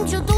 oyuncu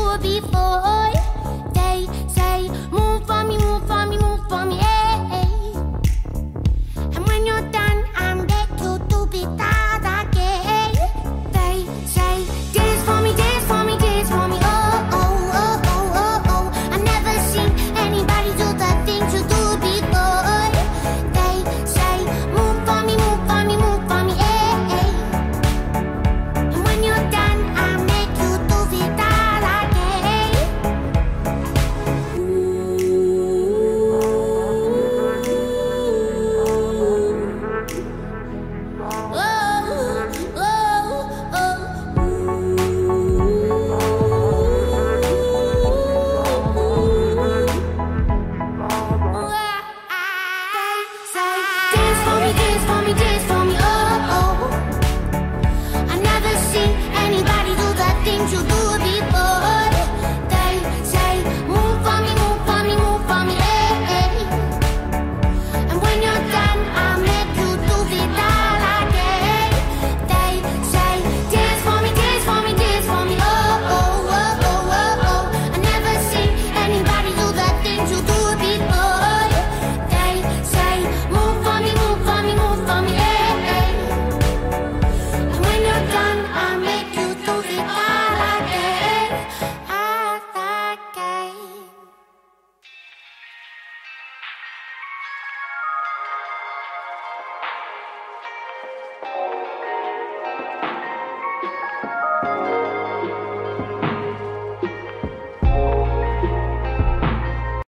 you.